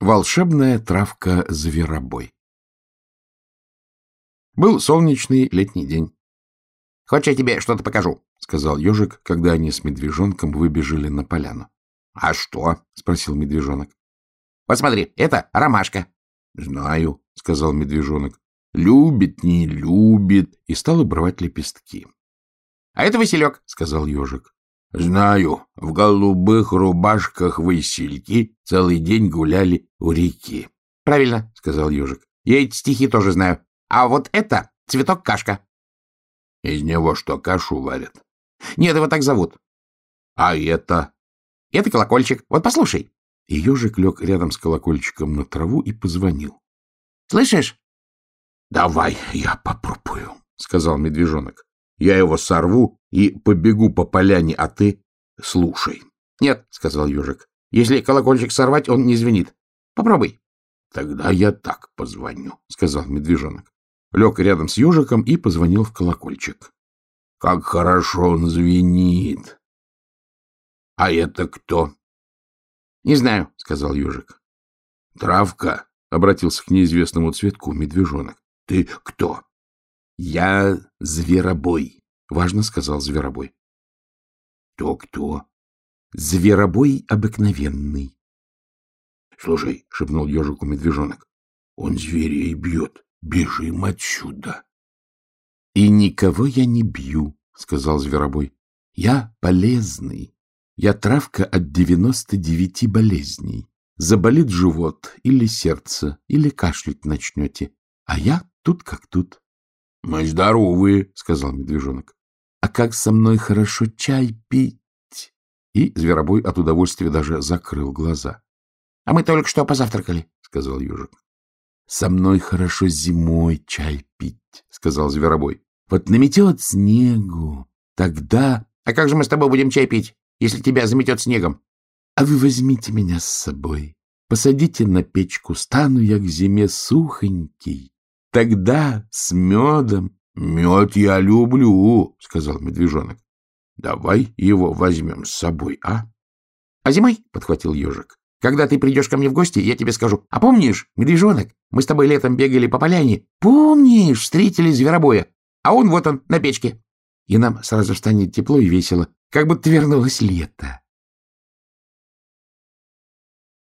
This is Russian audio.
Волшебная травка зверобой Был солнечный летний день. — Хочешь, я тебе что-то покажу? — сказал ежик, когда они с медвежонком выбежали на поляну. — А что? — спросил медвежонок. — Посмотри, это ромашка. — Знаю, — сказал медвежонок. — Любит, не любит. И стал обрывать лепестки. — А это василек, — сказал ежик. — Знаю, в голубых рубашках васильки целый день гуляли у реки. — Правильно, — сказал ежик. — Я эти стихи тоже знаю. А вот это цветок кашка. — Из него что, кашу варят? — Нет, его так зовут. — А это? — Это колокольчик. Вот послушай. И ежик лег рядом с колокольчиком на траву и позвонил. — Слышишь? — Давай я попробую, — сказал медвежонок. Я его сорву и побегу по поляне, а ты слушай. — Нет, — сказал ежик. — Если колокольчик сорвать, он не звенит. Попробуй. — Тогда я так позвоню, — сказал медвежонок. Лег рядом с ежиком и позвонил в колокольчик. — Как хорошо он звенит. — А это кто? — Не знаю, — сказал ежик. — Травка, — обратился к неизвестному цветку медвежонок. — Ты кто? — Я зверобой, — важно сказал зверобой. Кто-кто? — Зверобой обыкновенный. — Слушай, — шепнул ежику медвежонок, — он зверей бьет. Бежим отсюда. — И никого я не бью, — сказал зверобой. — Я полезный. Я травка от девяносто девяти болезней. Заболит живот или сердце, или кашлять начнете. А я тут как тут. — Мы здоровые, — сказал медвежонок. — А как со мной хорошо чай пить! И зверобой от удовольствия даже закрыл глаза. — А мы только что позавтракали, — сказал ежик. — Со мной хорошо зимой чай пить, — сказал зверобой. — Вот наметет снегу, тогда... — А как же мы с тобой будем чай пить, если тебя заметет снегом? — А вы возьмите меня с собой, посадите на печку, стану я к зиме сухонький. Тогда с медом... — Мед я люблю, — сказал медвежонок. — Давай его возьмем с собой, а? — А зимой, — подхватил ежик, — когда ты придешь ко мне в гости, я тебе скажу. А помнишь, медвежонок, мы с тобой летом бегали по поляне? Помнишь, встретили зверобоя? А он вот он, на печке. И нам сразу станет тепло и весело, как будто вернулось лето.